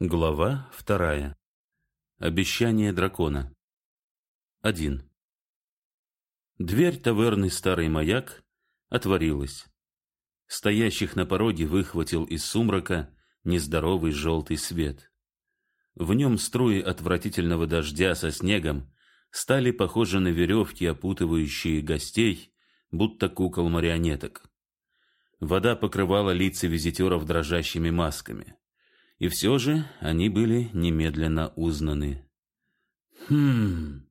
Глава вторая. Обещание дракона. Один. Дверь таверны «Старый маяк» отворилась. Стоящих на пороге выхватил из сумрака нездоровый желтый свет. В нем струи отвратительного дождя со снегом стали похожи на веревки, опутывающие гостей, будто кукол-марионеток. Вода покрывала лица визитеров дрожащими масками. И все же они были немедленно узнаны. «Хм,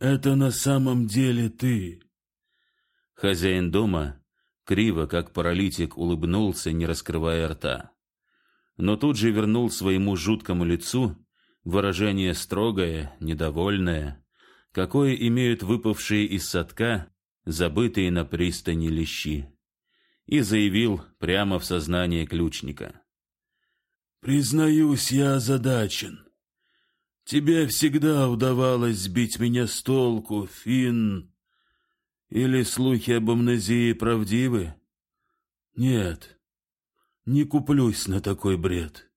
это на самом деле ты?» Хозяин дома, криво, как паралитик, улыбнулся, не раскрывая рта. Но тут же вернул своему жуткому лицу выражение строгое, недовольное, какое имеют выпавшие из садка забытые на пристани лещи, и заявил прямо в сознание ключника. Признаюсь, я озадачен. Тебе всегда удавалось сбить меня с толку, Финн. Или слухи об амнезии правдивы? Нет, не куплюсь на такой бред.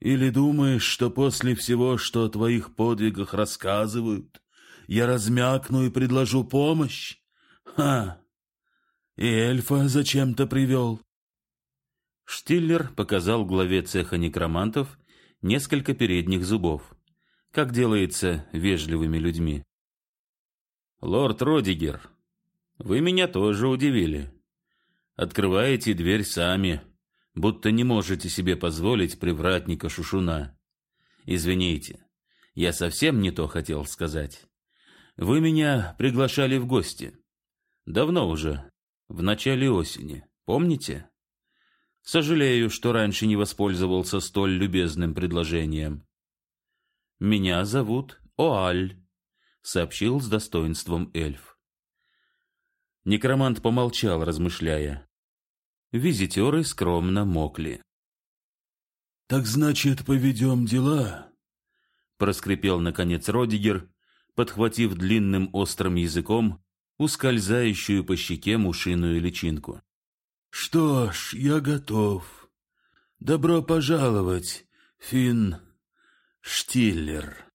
Или думаешь, что после всего, что о твоих подвигах рассказывают, я размякну и предложу помощь? Ха! И эльфа зачем-то привел. Штиллер показал главе цеха некромантов несколько передних зубов, как делается вежливыми людьми. «Лорд Родигер, вы меня тоже удивили. Открываете дверь сами, будто не можете себе позволить привратника Шушуна. Извините, я совсем не то хотел сказать. Вы меня приглашали в гости. Давно уже, в начале осени, помните?» Сожалею, что раньше не воспользовался столь любезным предложением. Меня зовут Оаль, сообщил с достоинством эльф. Некромант помолчал, размышляя. Визитеры скромно мокли. Так значит, поведем дела? проскрипел наконец Родигер, подхватив длинным острым языком ускользающую по щеке мушиную личинку. Что ж, я готов. Добро пожаловать, Финн Штиллер.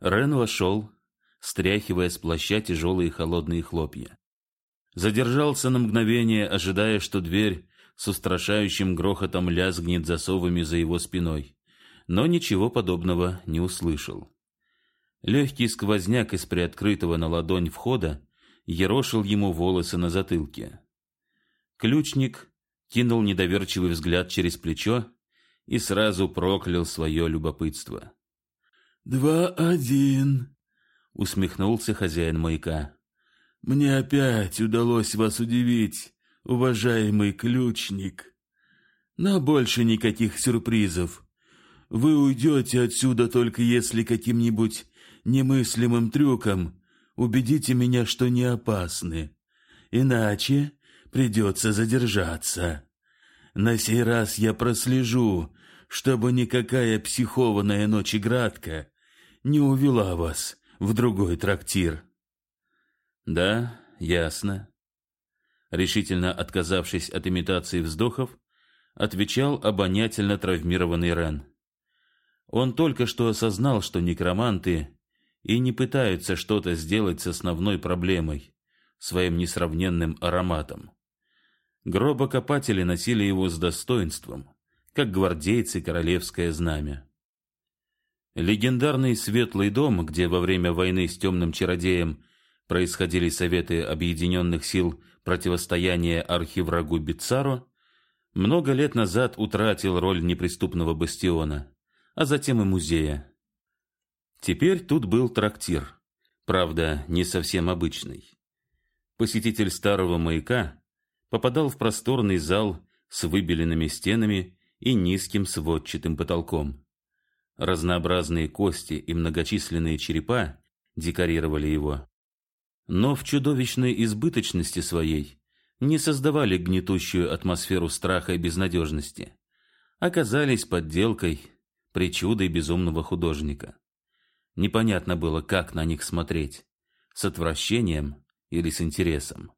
Рен вошел, стряхивая с плаща тяжелые холодные хлопья. Задержался на мгновение, ожидая, что дверь с устрашающим грохотом лязгнет засовами за его спиной, но ничего подобного не услышал. Легкий сквозняк из приоткрытого на ладонь входа ерошил ему волосы на затылке. Ключник кинул недоверчивый взгляд через плечо и сразу проклял свое любопытство. «Два один», — усмехнулся хозяин маяка. «Мне опять удалось вас удивить, уважаемый ключник. Но больше никаких сюрпризов. Вы уйдете отсюда только если каким-нибудь немыслимым трюком убедите меня, что не опасны. Иначе придется задержаться. На сей раз я прослежу, чтобы никакая психованная ночеградка не увела вас в другой трактир. Да, ясно. Решительно отказавшись от имитации вздохов, отвечал обонятельно травмированный Рен. Он только что осознал, что некроманты и не пытаются что-то сделать с основной проблемой, своим несравненным ароматом. Гробокопатели носили его с достоинством, как гвардейцы королевское знамя. Легендарный Светлый дом, где во время войны с темным чародеем происходили советы объединенных сил противостояния архиврагу Бицаро, много лет назад утратил роль неприступного бастиона, а затем и музея. Теперь тут был трактир, правда, не совсем обычный. Посетитель старого маяка попадал в просторный зал с выбеленными стенами и низким сводчатым потолком. Разнообразные кости и многочисленные черепа декорировали его. Но в чудовищной избыточности своей не создавали гнетущую атмосферу страха и безнадежности. Оказались подделкой, причудой безумного художника. Непонятно было, как на них смотреть, с отвращением или с интересом.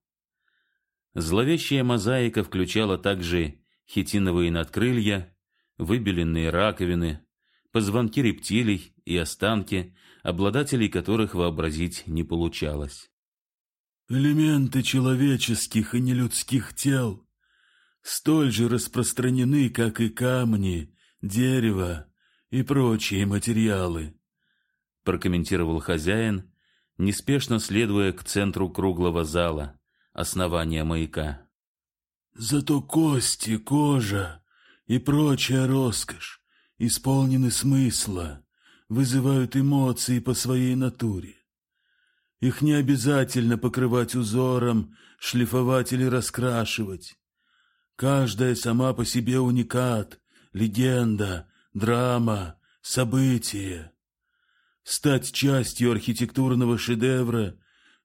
Зловещая мозаика включала также хитиновые надкрылья, выбеленные раковины, позвонки рептилий и останки, обладателей которых вообразить не получалось. Элементы человеческих и нелюдских тел столь же распространены, как и камни, дерево и прочие материалы, прокомментировал хозяин, неспешно следуя к центру круглого зала, основания маяка. Зато кости, кожа и прочая роскошь исполнены смысла, вызывают эмоции по своей натуре. Их не обязательно покрывать узором, шлифовать или раскрашивать. Каждая сама по себе уникат, легенда, драма, событие. Стать частью архитектурного шедевра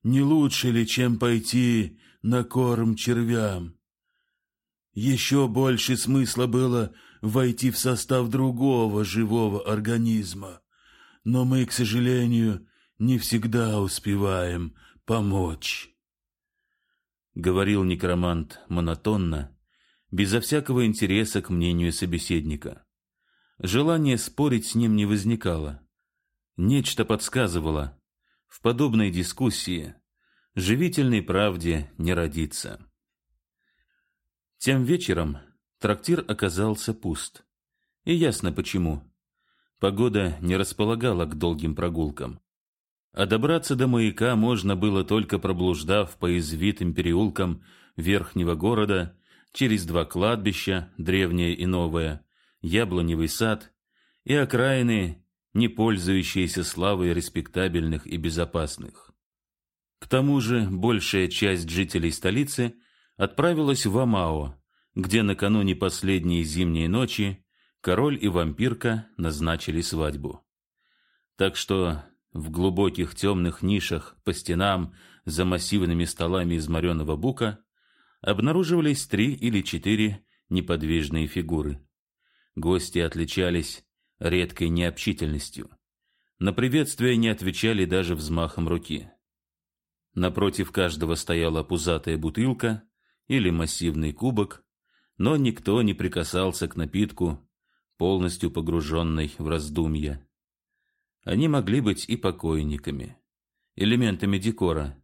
не лучше ли, чем пойти на корм червям? Еще больше смысла было войти в состав другого живого организма, но мы, к сожалению, не всегда успеваем помочь. Говорил некромант монотонно, безо всякого интереса к мнению собеседника. Желание спорить с ним не возникало. Нечто подсказывало, в подобной дискуссии живительной правде не родится. Тем вечером трактир оказался пуст. И ясно почему. Погода не располагала к долгим прогулкам. А добраться до маяка можно было только проблуждав по извитым переулкам верхнего города через два кладбища, древнее и новое, яблоневый сад и окраины, не пользующиеся славой респектабельных и безопасных. К тому же большая часть жителей столицы отправилась в Амао, где накануне последней зимней ночи король и вампирка назначили свадьбу. Так что в глубоких темных нишах по стенам за массивными столами из мореного бука обнаруживались три или четыре неподвижные фигуры. Гости отличались редкой необщительностью. На приветствие не отвечали даже взмахом руки. Напротив каждого стояла пузатая бутылка, или массивный кубок, но никто не прикасался к напитку, полностью погруженный в раздумья. Они могли быть и покойниками, элементами декора,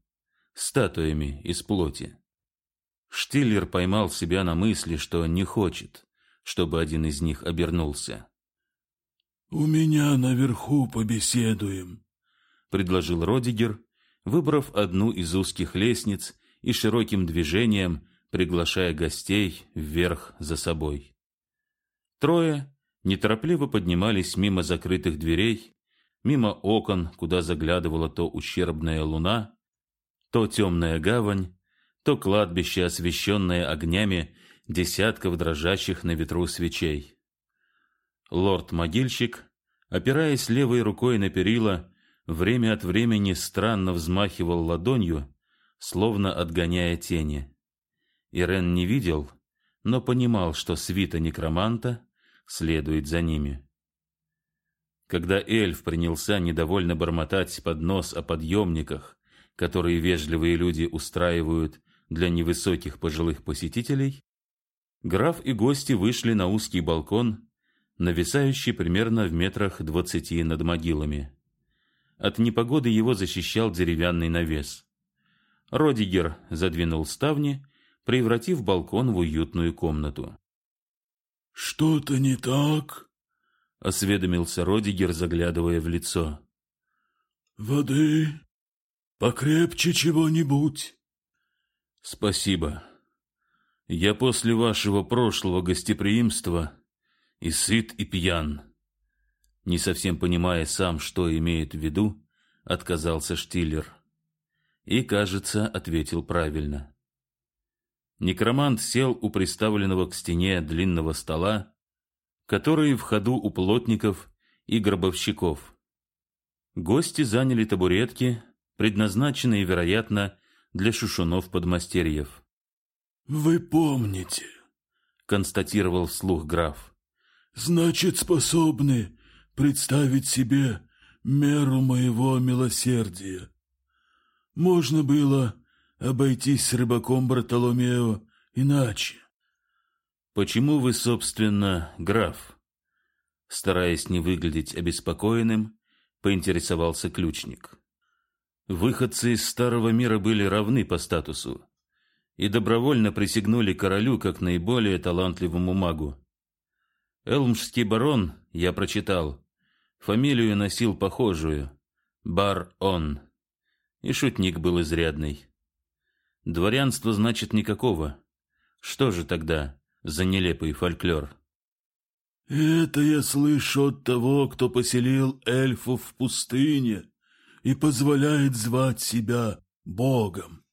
статуями из плоти. Штиллер поймал себя на мысли, что не хочет, чтобы один из них обернулся. «У меня наверху побеседуем», — предложил Родигер, выбрав одну из узких лестниц и широким движением приглашая гостей вверх за собой. Трое неторопливо поднимались мимо закрытых дверей, мимо окон, куда заглядывала то ущербная луна, то темная гавань, то кладбище, освещенное огнями десятков дрожащих на ветру свечей. Лорд-могильщик, опираясь левой рукой на перила, время от времени странно взмахивал ладонью, словно отгоняя тени. Ирен не видел, но понимал, что свита некроманта следует за ними. Когда эльф принялся недовольно бормотать под нос о подъемниках, которые вежливые люди устраивают для невысоких пожилых посетителей, граф и гости вышли на узкий балкон, нависающий примерно в метрах двадцати над могилами. От непогоды его защищал деревянный навес. Родигер задвинул ставни превратив балкон в уютную комнату. «Что-то не так?» — осведомился Родигер, заглядывая в лицо. «Воды? Покрепче чего-нибудь?» «Спасибо. Я после вашего прошлого гостеприимства и сыт, и пьян». Не совсем понимая сам, что имеет в виду, отказался Штиллер. И, кажется, ответил правильно. Некромант сел у приставленного к стене длинного стола, который в ходу у плотников и гробовщиков. Гости заняли табуретки, предназначенные, вероятно, для шушунов-подмастерьев. «Вы помните», — констатировал вслух граф. «Значит, способны представить себе меру моего милосердия. Можно было обойтись с рыбаком Бартоломео иначе. Почему вы, собственно, граф? Стараясь не выглядеть обеспокоенным, поинтересовался ключник. Выходцы из старого мира были равны по статусу и добровольно присягнули королю как наиболее талантливому магу. Элмшский барон, я прочитал, фамилию носил похожую — Бар-Он, и шутник был изрядный. Дворянства, значит, никакого. Что же тогда за нелепый фольклор? Это я слышу от того, кто поселил эльфов в пустыне и позволяет звать себя Богом.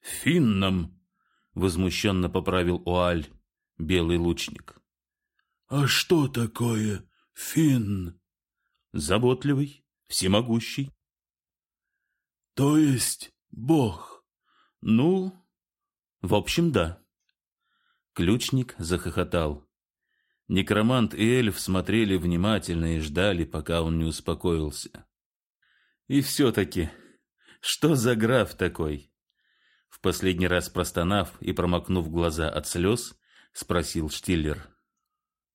Финном, возмущенно поправил Уаль, белый лучник. А что такое финн? Заботливый, всемогущий. То есть Бог? Ну, в общем, да. Ключник захохотал. Некромант и эльф смотрели внимательно и ждали, пока он не успокоился. И все-таки, что за граф такой? В последний раз простонав и промокнув глаза от слез, спросил Штиллер.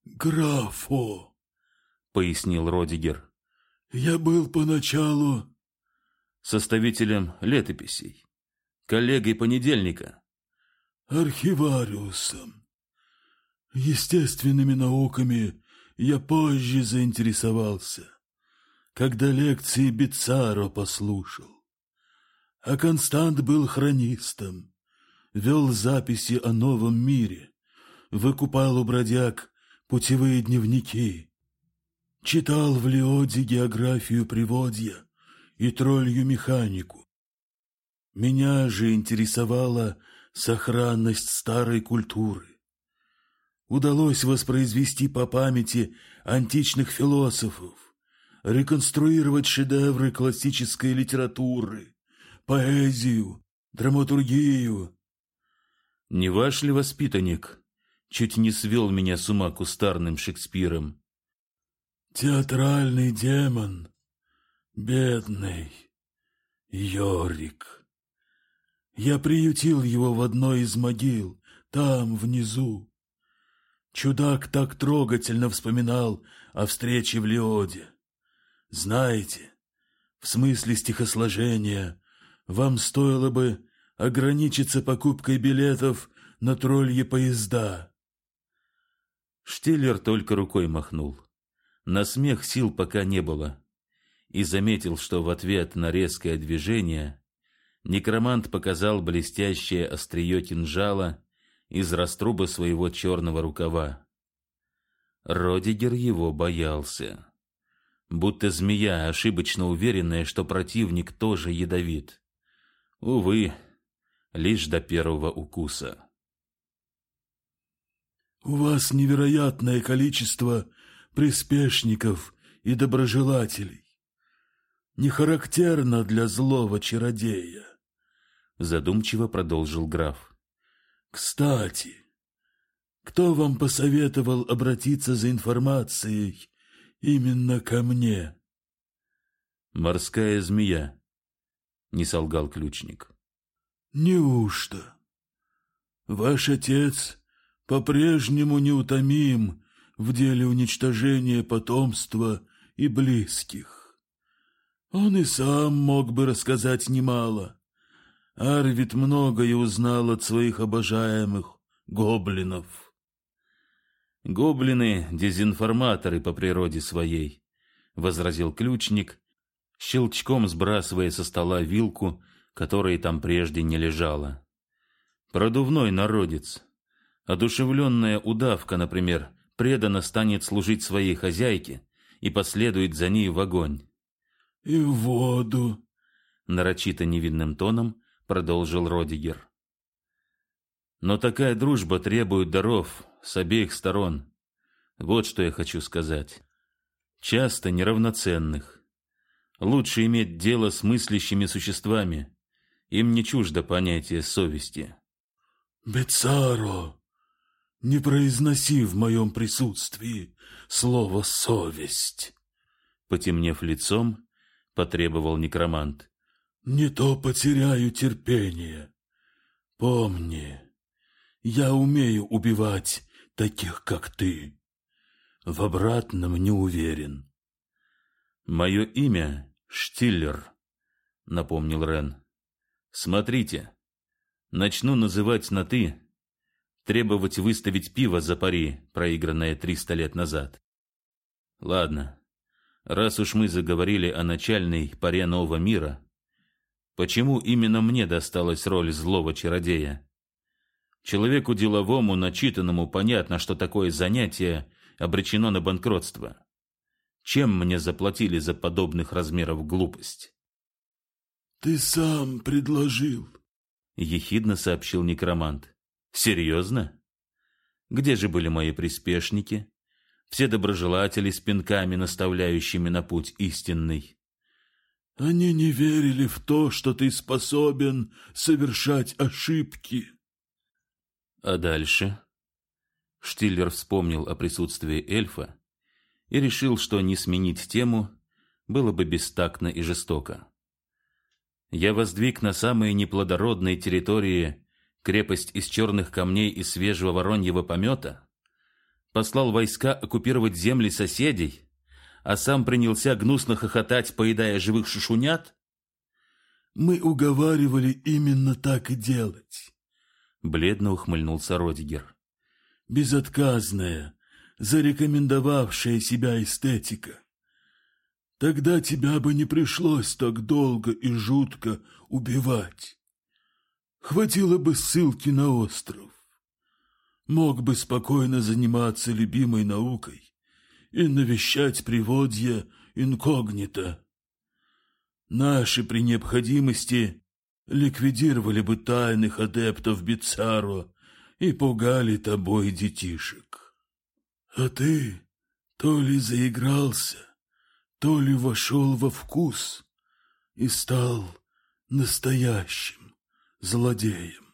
«Графо», — пояснил Родигер. «Я был поначалу...» «Составителем летописей, коллегой понедельника». «Архивариусом. Естественными науками я позже заинтересовался когда лекции Бицаро послушал. А Констант был хронистом, вел записи о новом мире, выкупал у бродяг путевые дневники, читал в Леоде географию приводья и троллью механику. Меня же интересовала сохранность старой культуры. Удалось воспроизвести по памяти античных философов, реконструировать шедевры классической литературы, поэзию, драматургию. Не ваш ли воспитанник чуть не свел меня с ума кустарным Шекспиром? Театральный демон, бедный Йорик. Я приютил его в одной из могил, там, внизу. Чудак так трогательно вспоминал о встрече в Леоде. Знаете, в смысле стихосложения вам стоило бы ограничиться покупкой билетов на тролльи поезда. Штиллер только рукой махнул. На смех сил пока не было. И заметил, что в ответ на резкое движение некромант показал блестящее острие кинжала из раструба своего черного рукава. Родигер его боялся будто змея, ошибочно уверенная, что противник тоже ядовит. Увы, лишь до первого укуса. «У вас невероятное количество приспешников и доброжелателей. Не характерно для злого чародея», — задумчиво продолжил граф. «Кстати, кто вам посоветовал обратиться за информацией именно ко мне. Морская змея, не солгал ключник. Неужто? Ваш отец по-прежнему неутомим в деле уничтожения потомства и близких. Он и сам мог бы рассказать немало. Арвид многое узнал от своих обожаемых гоблинов. Гоблины — дезинформаторы по природе своей, — возразил ключник, щелчком сбрасывая со стола вилку, которой там прежде не лежала. Продувной народец. Одушевленная удавка, например, преданно станет служить своей хозяйке и последует за ней в огонь. — И в воду, — нарочито невинным тоном продолжил Родигер. Но такая дружба требует даров, с обеих сторон. Вот что я хочу сказать. Часто неравноценных. Лучше иметь дело с мыслящими существами. Им не чуждо понятие совести. Бецаро, не произноси в моем присутствии слово «совесть», — потемнев лицом, потребовал некромант. «Не то потеряю терпение. Помни, я умею убивать таких, как ты. В обратном не уверен. Мое имя Штиллер, напомнил Рен. Смотрите, начну называть на «ты», требовать выставить пиво за пари, проигранное триста лет назад. Ладно, раз уж мы заговорили о начальной паре нового мира, почему именно мне досталась роль злого чародея? Человеку деловому, начитанному, понятно, что такое занятие обречено на банкротство. Чем мне заплатили за подобных размеров глупость? Ты сам предложил, ехидно сообщил некромант. Серьезно? Где же были мои приспешники? Все доброжелатели с пинками, наставляющими на путь истинный. Они не верили в то, что ты способен совершать ошибки. А дальше? Штиллер вспомнил о присутствии эльфа и решил, что не сменить тему было бы бестактно и жестоко. Я воздвиг на самой неплодородной территории крепость из черных камней и свежего вороньего помета, послал войска оккупировать земли соседей, а сам принялся гнусно хохотать, поедая живых шушунят? Мы уговаривали именно так и делать. Бледно ухмыльнулся Родигер. Безотказная, зарекомендовавшая себя эстетика. Тогда тебя бы не пришлось так долго и жутко убивать. Хватило бы ссылки на остров. Мог бы спокойно заниматься любимой наукой и навещать приводья инкогнито. Наши при необходимости ликвидировали бы тайных адептов Бицаро и пугали тобой детишек. А ты то ли заигрался, то ли вошел во вкус и стал настоящим злодеем.